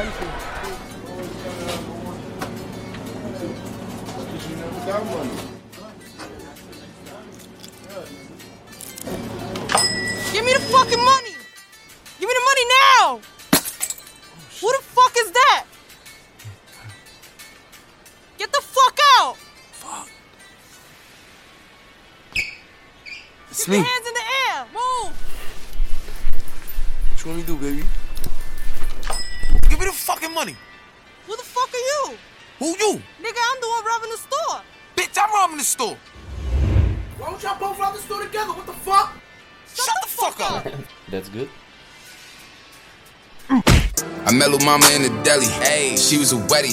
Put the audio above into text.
Because you never got money. Give me the fucking money! Give me the money now! Who the fuck is that? Get the fuck out! It's Keep me. your hands in the air! Move! What you want me to do, baby? Money. Who the fuck are you? Who you? Nigga, I'm the one robbing the store. Bitch, I'm robbing the store. Why don't y'all both rob the store together? What the fuck? Shut, the fuck up. That's good. I met Lil Mama in the deli. Hey, she was a wetty.